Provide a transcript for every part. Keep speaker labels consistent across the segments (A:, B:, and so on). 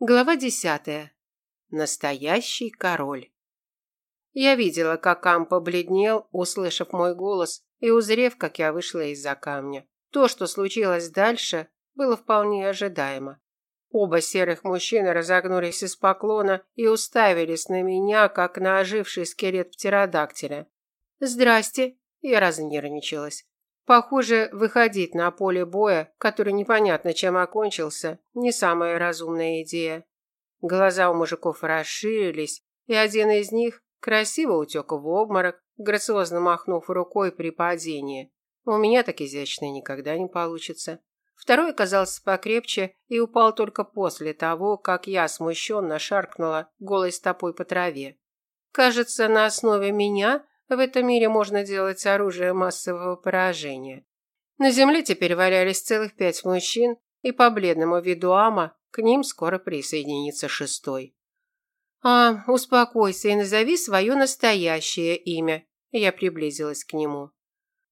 A: Глава десятая. Настоящий король. Я видела, как Ам побледнел, услышав мой голос и узрев, как я вышла из-за камня. То, что случилось дальше, было вполне ожидаемо. Оба серых мужчины разогнулись из поклона и уставились на меня, как на оживший скелет птеродактиля. «Здрасте!» Я разнервничалась. Похоже, выходить на поле боя, который непонятно чем окончился, не самая разумная идея. Глаза у мужиков расширились, и один из них красиво утек в обморок, грациозно махнув рукой при падении. У меня так изящно никогда не получится. Второй оказался покрепче и упал только после того, как я смущенно шаркнула голой стопой по траве. Кажется, на основе меня в этом мире можно делать оружие массового поражения. На земле теперь валялись целых пять мужчин, и по бледному виду Ама к ним скоро присоединится шестой. «А, успокойся и назови свое настоящее имя». Я приблизилась к нему.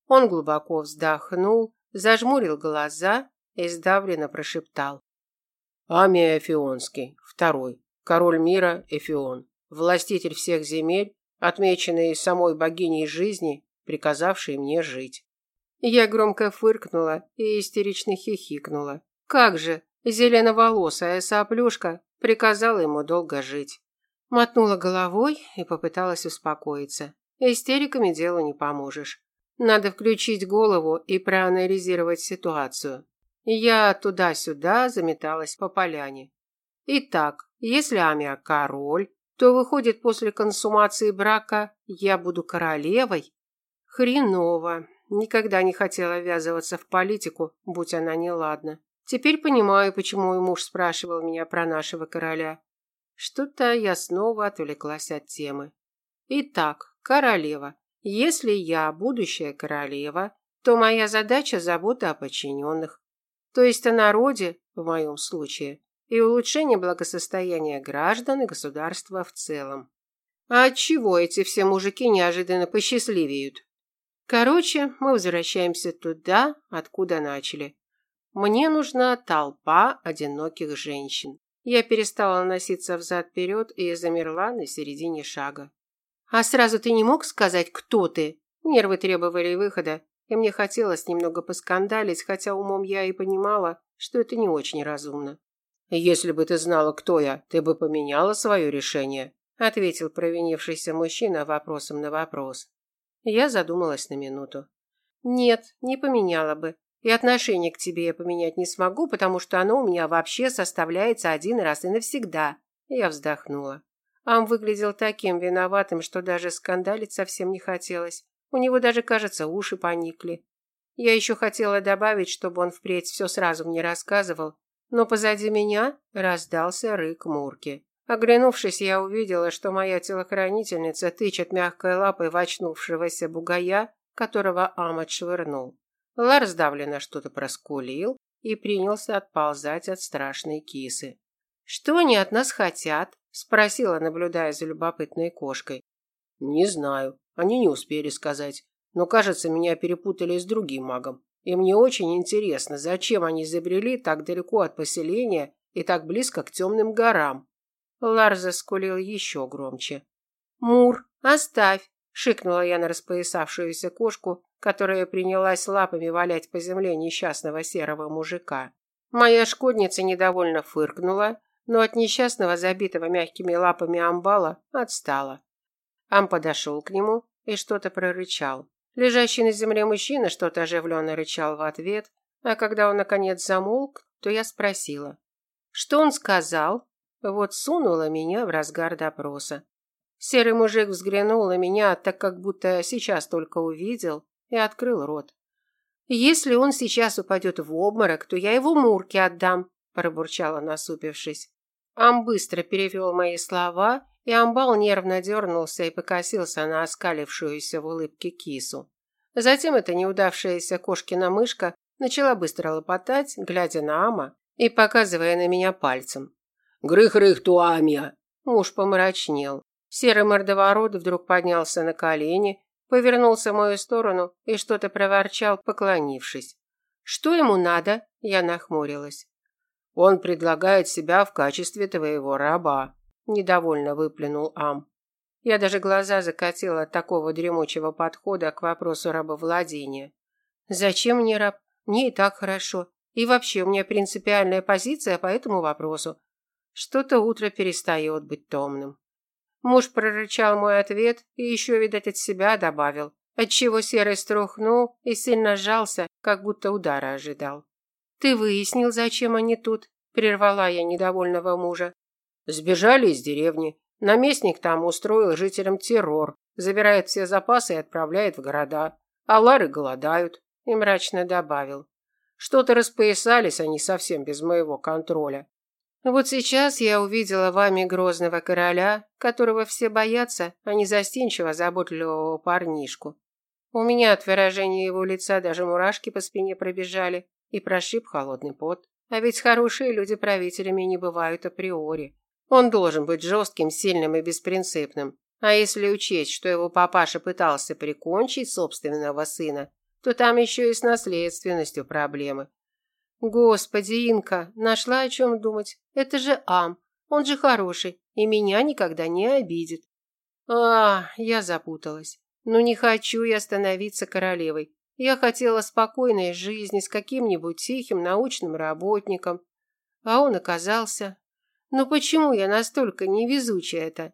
A: Он глубоко вздохнул, зажмурил глаза и сдавленно прошептал.
B: «Амия Эфионский, второй, король мира Эфион, властитель всех земель отмеченные самой богиней жизни, приказавшей мне жить.
A: Я громко фыркнула и истерично хихикнула. Как же, зеленоволосая соплюшка приказала ему долго жить. Мотнула головой и попыталась успокоиться. Истериками делу не поможешь. Надо включить голову и проанализировать ситуацию. Я туда-сюда заметалась по поляне. Итак, если Амия король, то выходит после консумации брака я буду королевой? Хреново. Никогда не хотела ввязываться в политику, будь она неладна. Теперь понимаю, почему мой муж спрашивал меня про нашего короля. Что-то я снова отвлеклась от темы. Итак, королева. Если я будущая королева, то моя задача – забота о подчиненных. То есть о народе, в моем случае, и улучшение благосостояния граждан и государства в целом. А от чего эти все мужики неожиданно посчастливеют? Короче, мы возвращаемся туда, откуда начали. Мне нужна толпа одиноких женщин. Я перестала носиться взад-вперед и замерла на середине шага. А сразу ты не мог сказать, кто ты? Нервы требовали выхода, и мне хотелось немного поскандалить, хотя умом я и понимала, что это не очень разумно.
B: «Если бы ты знала, кто я, ты бы поменяла свое решение», ответил провинившийся мужчина вопросом на вопрос.
A: Я задумалась на минуту. «Нет, не поменяла бы. И отношение к тебе я поменять не смогу, потому что оно у меня вообще составляется один раз и навсегда». Я вздохнула. Ам выглядел таким виноватым, что даже скандалить совсем не хотелось. У него даже, кажется, уши поникли. Я еще хотела добавить, чтобы он впредь все сразу мне рассказывал, но позади меня раздался рык Мурки. Оглянувшись, я увидела, что моя телохранительница тычет мягкой лапой в очнувшегося бугая, которого Амат швырнул. Лар сдавленно что-то проскулил и принялся отползать от страшной кисы. «Что они от нас хотят?» – спросила, наблюдая за любопытной кошкой.
B: «Не знаю. Они не успели сказать. Но, кажется, меня перепутали с другим магом. И мне очень интересно, зачем они изобрели так далеко от поселения и так близко к темным горам.
A: Лар заскулил еще громче. «Мур, оставь!» – шикнула я на распоясавшуюся кошку, которая принялась лапами валять по земле несчастного серого мужика. Моя шкодница недовольно фыркнула, но от несчастного, забитого мягкими лапами амбала, отстала. Ам подошел к нему и что-то прорычал. Лежащий на земле мужчина что-то оживленно рычал в ответ, а когда он наконец замолк, то я спросила. «Что он сказал?» Вот сунула меня в разгар допроса. Серый мужик взглянул на меня, так как будто сейчас только увидел, и открыл рот. «Если он сейчас упадет в обморок, то я его Мурке отдам», пробурчала, насупившись. Ам быстро перевел мои слова и амбал нервно дернулся и покосился на оскалившуюся в улыбке кису. Затем эта неудавшаяся кошкина мышка начала быстро лопотать, глядя на Ама и показывая на меня пальцем.
B: «Грых-рых, туамия!»
A: Муж помрачнел. Серый мордоворот вдруг поднялся на колени, повернулся в мою сторону и что-то проворчал, поклонившись. «Что ему надо?» – я нахмурилась.
B: Он предлагает себя в качестве твоего раба, недовольно выплюнул Ам.
A: Я даже глаза закатила от такого дремучего подхода к вопросу рабовладения. Зачем мне раб? Мне и так хорошо. И вообще, у меня принципиальная позиция по этому вопросу. Что-то утро перестает быть томным. Муж прорычал мой ответ и еще, видать, от себя добавил, отчего Серый струхнул и сильно сжался, как будто удара ожидал. «Ты выяснил, зачем они тут?» – прервала я недовольного мужа.
B: «Сбежали из деревни. Наместник там устроил жителям террор, забирает все запасы и отправляет в города. А лары голодают», – и мрачно добавил. «Что-то распоясались они совсем без моего контроля.
A: Вот сейчас я увидела вами грозного короля, которого все боятся, а не застенчиво заботливого парнишку. У меня от выражения его лица даже мурашки по спине пробежали и прошиб холодный пот. А ведь хорошие люди правителями не бывают априори. Он должен быть жестким, сильным и беспринципным. А если учесть, что его папаша пытался прикончить собственного сына, то там еще и с наследственностью проблемы. Господи, Инка, нашла о чем думать. Это же Ам. Он же хороший и меня никогда не обидит. А, я запуталась. Ну не хочу я становиться королевой. Я хотела спокойной жизни с каким-нибудь тихим научным работником. А он оказался... Ну почему я настолько невезучая-то?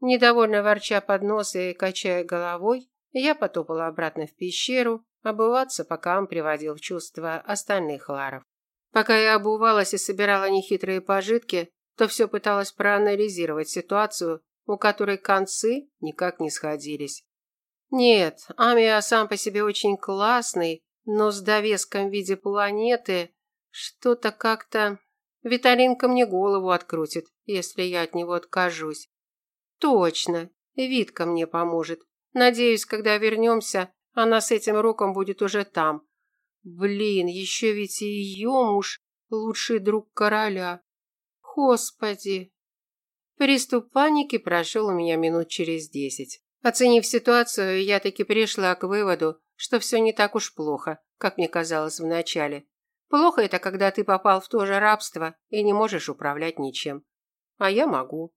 A: Недовольно ворча под нос и качая головой, я потопала обратно в пещеру, обуваться, пока он приводил в чувство остальных ларов. Пока я обувалась и собирала нехитрые пожитки, то все пыталась проанализировать ситуацию, у которой концы никак не сходились. Нет, Амиа сам по себе очень классный, но с довеском в виде планеты что-то как-то... Виталинка мне голову открутит, если я от него откажусь. Точно, Витка мне поможет. Надеюсь, когда вернемся, она с этим роком будет уже там. Блин, еще ведь и ее муж – лучший друг короля. Господи. Приступ паники прошел у меня минут через десять. Оценив ситуацию, я таки пришла к выводу, что все не так уж плохо, как мне казалось вначале. Плохо это, когда ты попал в то же рабство и не можешь управлять ничем. А я могу.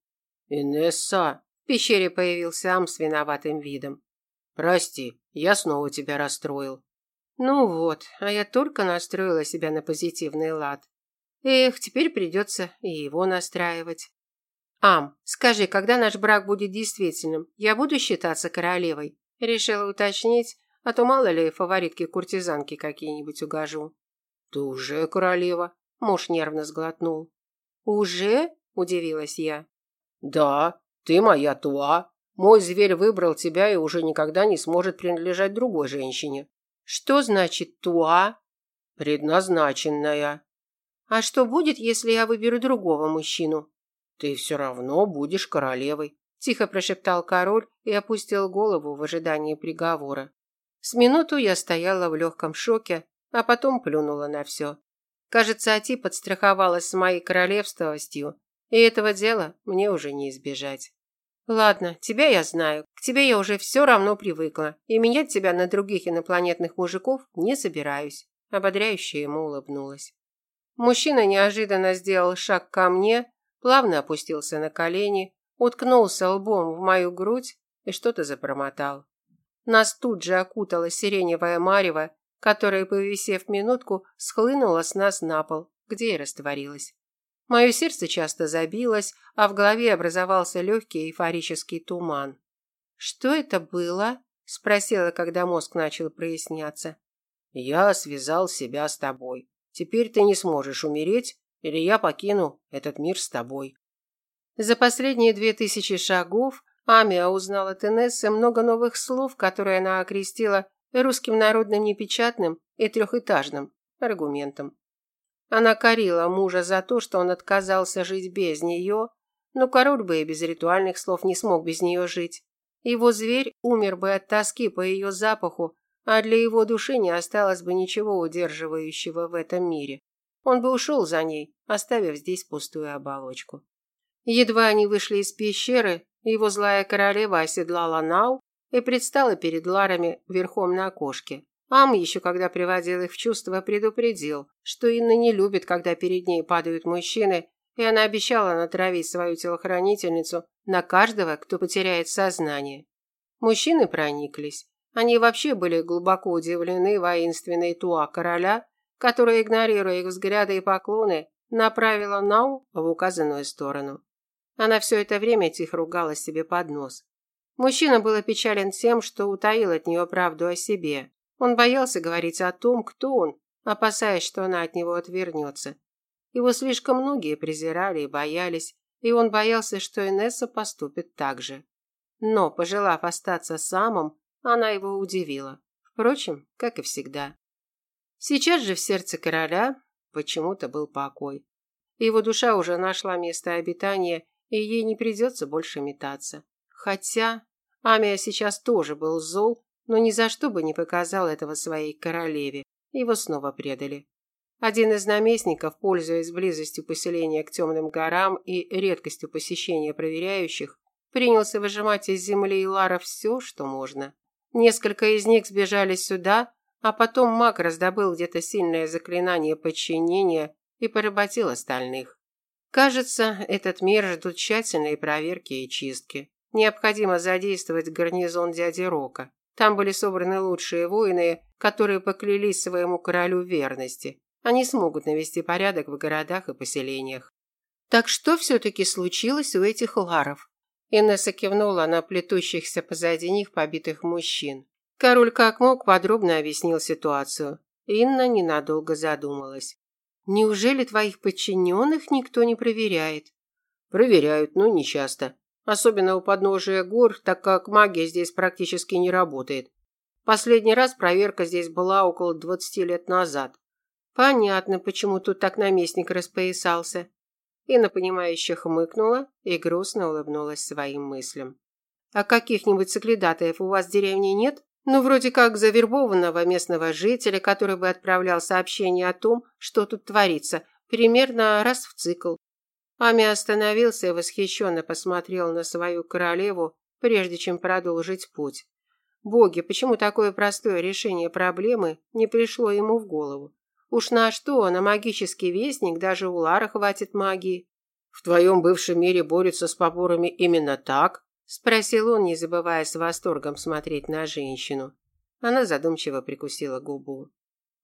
B: Инесса.
A: В пещере появился Ам с виноватым видом.
B: Прости, я снова тебя расстроил.
A: Ну вот, а я только настроила себя на позитивный лад. Эх, теперь придется и его настраивать. Ам, скажи, когда наш брак будет действительным, я буду считаться королевой? Решила уточнить, а то мало ли фаворитки-куртизанки какие-нибудь угожу.
B: Ты уже королева,
A: муж нервно сглотнул. Уже? Удивилась я.
B: Да, ты моя туа. Мой зверь выбрал тебя и уже никогда не сможет принадлежать другой женщине.
A: Что значит туа?
B: Предназначенная.
A: А что будет, если я выберу другого мужчину?
B: Ты все равно будешь королевой,
A: тихо прошептал король и опустил голову в ожидании приговора. С минуту я стояла в легком шоке, а потом плюнула на все. Кажется, Ати подстраховалась с моей королевствовостью, и этого дела мне уже не избежать. Ладно, тебя я знаю. К тебе я уже все равно привыкла, и менять тебя на других инопланетных мужиков не собираюсь. Ободряюще ему улыбнулась. Мужчина неожиданно сделал шаг ко мне, плавно опустился на колени, уткнулся лбом в мою грудь и что-то запромотал. Нас тут же окутала сиреневая марево, которая, повисев минутку, схлынула с нас на пол, где и растворилась. Мое сердце часто забилось, а в голове образовался легкий эйфорический туман. «Что это было?» – спросила, когда мозг начал проясняться.
B: «Я связал себя с тобой. Теперь ты не сможешь умереть, или я покину этот мир с тобой».
A: За последние две тысячи шагов Амия узнала от Инессы много новых слов, которые она окрестила русским народным непечатным и трехэтажным аргументом. Она корила мужа за то, что он отказался жить без нее, но король бы и без ритуальных слов не смог без нее жить. Его зверь умер бы от тоски по ее запаху, а для его души не осталось бы ничего удерживающего в этом мире. Он бы ушел за ней, оставив здесь пустую оболочку. Едва они вышли из пещеры, его злая королева оседлала Нау и предстала перед Ларами верхом на кошке, Ам еще когда приводил их в чувство, предупредил, что Инна не любит, когда перед ней падают мужчины, и она обещала натравить свою телохранительницу на каждого, кто потеряет сознание. Мужчины прониклись. Они вообще были глубоко удивлены воинственной туа короля, которая, игнорируя их взгляды и поклоны, направила Нау в указанную сторону. Она все это время тихо ругала себе под нос. Мужчина был опечален тем, что утаил от нее правду о себе. Он боялся говорить о том, кто он, опасаясь, что она от него отвернется. Его слишком многие презирали и боялись, и он боялся, что Инесса поступит так же. Но, пожелав остаться самым, она его удивила. Впрочем, как и всегда. Сейчас же в сердце короля почему-то был покой. Его душа уже нашла место обитания, и ей не придется больше метаться. Хотя Амия сейчас тоже был зол, но ни за что бы не показал этого своей королеве. Его снова предали. Один из наместников, пользуясь близостью поселения к темным горам и редкостью посещения проверяющих, принялся выжимать из земли и Лара все, что можно. Несколько из них сбежали сюда, а потом маг раздобыл где-то сильное заклинание подчинения и поработил остальных. Кажется, этот мир ждут тщательные проверки и чистки. Необходимо задействовать гарнизон дяди Рока. Там были собраны лучшие воины, которые поклялись своему королю верности. Они смогут навести порядок в городах и поселениях. Так что все-таки случилось у этих ларов? Инесса кивнула на плетущихся позади них побитых мужчин. Король как мог подробно объяснил ситуацию. Инна ненадолго задумалась. «Неужели твоих подчиненных никто не проверяет?»
B: «Проверяют, но не часто. Особенно у подножия гор, так как магия здесь практически не работает. Последний раз проверка здесь была около 20 лет назад.
A: Понятно, почему тут так наместник распоясался. Инна, понимающе хмыкнула и грустно улыбнулась своим мыслям. А каких-нибудь соглядатаев у вас в деревне нет? Ну, вроде как завербованного местного жителя, который бы отправлял сообщение о том, что тут творится, примерно раз в цикл. Ами остановился и восхищенно посмотрел на свою королеву, прежде чем продолжить путь. Боги, почему такое простое решение проблемы не пришло ему в голову? Уж на что, на магический вестник даже у Лара хватит магии.
B: В твоем бывшем мире борются с поборами именно так?
A: Спросил он, не забывая с восторгом смотреть на женщину. Она задумчиво прикусила губу.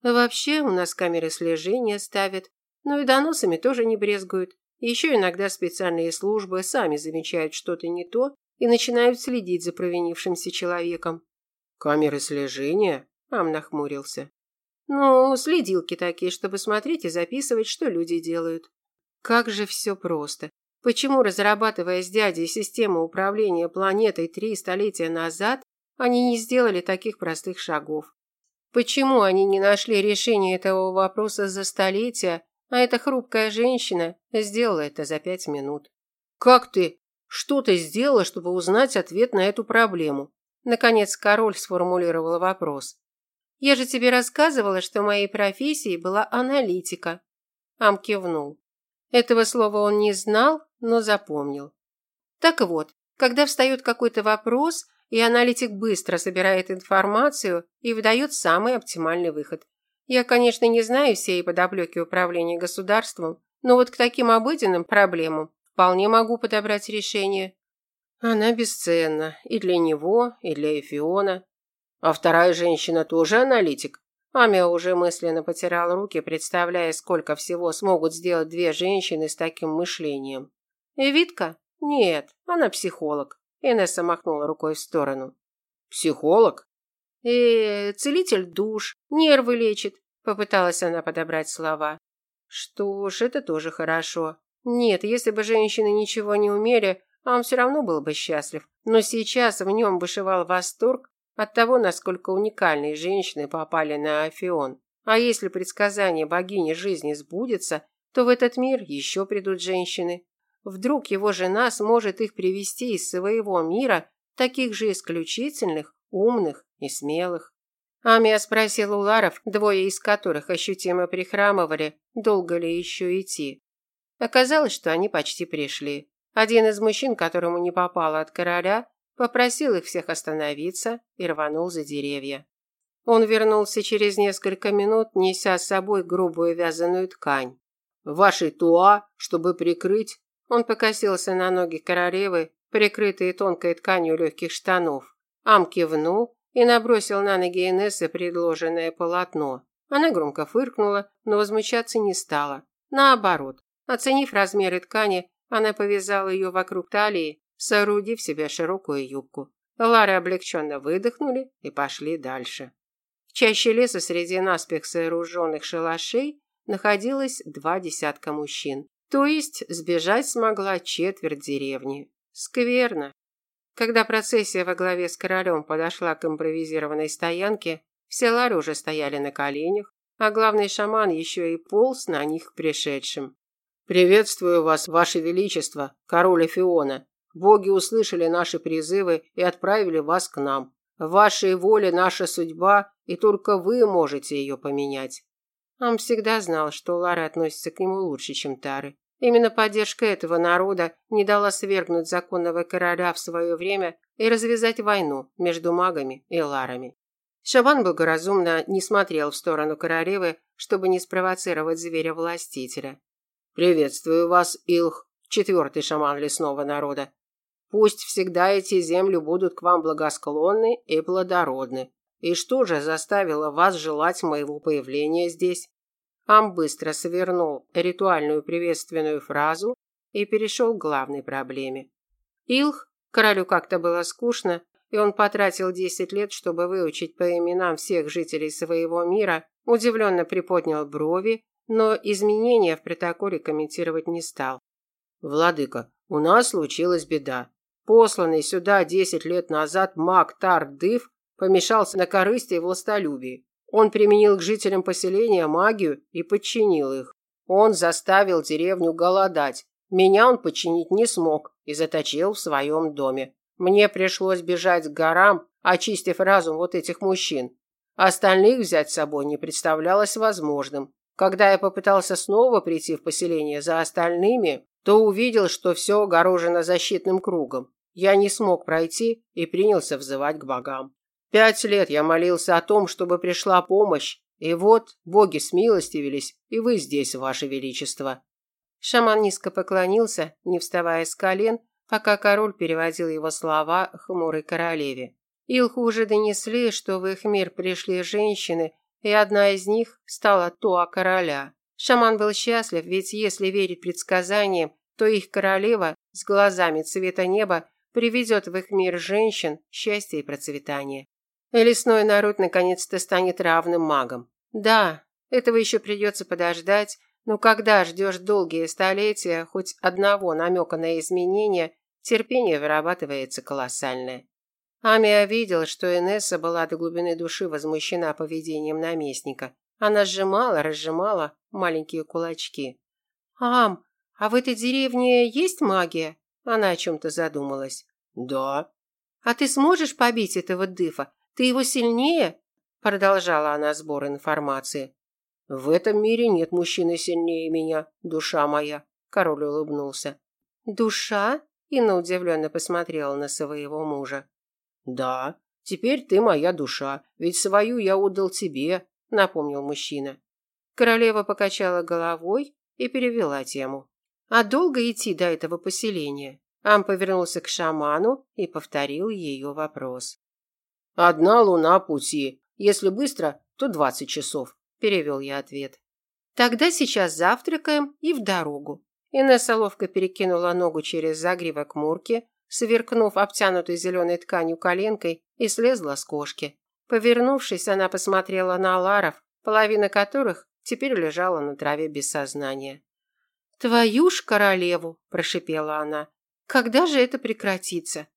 A: Вообще, у нас камеры слежения ставят, но и доносами тоже не брезгуют. Еще иногда специальные службы сами замечают что-то не то и начинают следить за провинившимся человеком.
B: Камеры слежения?
A: Ам нахмурился. Ну, следилки такие, чтобы смотреть и записывать, что люди делают. Как же все просто. Почему, разрабатывая с дядей систему управления планетой три столетия назад, они не сделали таких простых шагов? Почему они не нашли решение этого вопроса за столетия, а эта хрупкая женщина сделала это за пять минут?
B: Как ты? Что ты сделала, чтобы узнать ответ на эту проблему?
A: Наконец король сформулировал вопрос. Я же тебе рассказывала, что моей профессией была аналитика. Ам кивнул. Этого слова он не знал, но запомнил. Так вот, когда встает какой-то вопрос, и аналитик быстро собирает информацию и выдает самый оптимальный выход. Я, конечно, не знаю всей подоплеки управления государством, но вот к таким обыденным проблемам вполне могу подобрать решение.
B: Она бесценна и для него, и для Эфиона. А вторая женщина тоже аналитик? Амия уже мысленно потирал руки, представляя, сколько всего смогут сделать две женщины с таким мышлением.
A: Витка? Нет, она психолог. Инесса махнула рукой в сторону.
B: Психолог?
A: Э, целитель душ, нервы лечит, попыталась она подобрать слова. Что ж, это тоже хорошо. Нет, если бы женщины ничего не умели, он все равно был бы счастлив. Но сейчас в нем бушевал восторг от того, насколько уникальные женщины попали на Афион. А если предсказание богини жизни сбудется, то в этот мир еще придут женщины. Вдруг его жена сможет их привести из своего мира, таких же исключительных, умных и смелых. Амия спросила у Ларов, двое из которых ощутимо прихрамывали, долго ли еще идти. Оказалось, что они почти пришли. Один из мужчин, которому не попало от короля, попросил их всех остановиться и рванул за деревья. Он вернулся через несколько минут, неся с собой грубую вязаную ткань.
B: «Вашей туа, чтобы прикрыть...»
A: Он покосился на ноги королевы, прикрытые тонкой тканью легких штанов. Ам кивнул и набросил на ноги Инессы предложенное полотно. Она громко фыркнула, но возмущаться не стала. Наоборот, оценив размеры ткани, она повязала ее вокруг талии, соорудив себе широкую юбку. Лары облегченно выдохнули и пошли дальше. В чаще леса среди наспех сооруженных шалашей находилось два десятка мужчин. То есть сбежать смогла четверть деревни. Скверно. Когда процессия во главе с королем подошла к импровизированной стоянке, все лары уже стояли на коленях, а главный шаман еще и полз на них к пришедшим.
B: «Приветствую вас, ваше величество, король Эфиона. Боги услышали наши призывы и отправили вас к нам. В вашей воле наша судьба, и только вы можете ее поменять.
A: Он всегда знал, что Лара относится к нему лучше, чем Тары. Именно поддержка этого народа не дала свергнуть законного короля в свое время и развязать войну между магами и Ларами. Шабан благоразумно не смотрел в сторону королевы, чтобы не спровоцировать зверя-властителя.
B: «Приветствую вас, Илх, четвертый шаман лесного народа. Пусть всегда эти земли будут к вам благосклонны и плодородны. И что же заставило вас желать моего появления здесь? Ам быстро свернул ритуальную приветственную фразу и перешел к главной проблеме.
A: Илх, королю как-то было скучно, и он потратил 10 лет, чтобы выучить по именам всех жителей своего мира, удивленно приподнял брови, но изменения в протоколе комментировать не стал.
B: «Владыка, у нас случилась беда. Посланный сюда десять лет назад маг Тардыв помешался на корысти и властолюбии. Он применил к жителям поселения магию и подчинил их. Он заставил деревню голодать. Меня он подчинить не смог и заточил в своем доме. Мне пришлось бежать к горам, очистив разум вот этих мужчин. Остальных взять с собой не представлялось возможным. Когда я попытался снова прийти в поселение за остальными, то увидел, что все огорожено защитным кругом. Я не смог пройти и принялся взывать к богам. Пять лет я молился о том, чтобы пришла помощь, и вот боги смилостивились, и вы здесь, ваше величество.
A: Шаман низко поклонился, не вставая с колен, пока король переводил его слова хмурой королеве. Илху уже донесли, что в их мир пришли женщины, и одна из них стала Туа короля. Шаман был счастлив, ведь если верить предсказаниям, то их королева с глазами цвета неба приведет в их мир женщин, счастье и процветание. И лесной народ наконец-то станет равным магам. Да, этого еще придется подождать, но когда ждешь долгие столетия хоть одного намека на изменения, терпение вырабатывается колоссальное. Амия видел, что Инесса была до глубины души возмущена поведением наместника. Она сжимала, разжимала маленькие кулачки. «Ам, а в этой деревне есть магия?» Она о чем-то задумалась.
B: «Да».
A: «А ты сможешь побить этого дыфа? Ты его сильнее?» Продолжала она сбор информации.
B: «В этом мире нет мужчины сильнее меня, душа моя», – король улыбнулся.
A: «Душа?» – Инна удивленно посмотрела на своего мужа.
B: «Да, теперь ты моя душа, ведь свою я отдал тебе», – напомнил мужчина.
A: Королева покачала головой и перевела тему. А долго идти до этого поселения? Ам повернулся к шаману и повторил ее вопрос.
B: «Одна луна пути. Если быстро, то двадцать часов», – перевел я ответ.
A: «Тогда сейчас завтракаем и в дорогу». Инесса ловко перекинула ногу через загривок Мурки, сверкнув обтянутой зеленой тканью коленкой, и слезла с кошки. Повернувшись, она посмотрела на Ларов, половина которых теперь лежала на траве без сознания. «Твою ж королеву!» – прошипела она. «Когда же это прекратится?»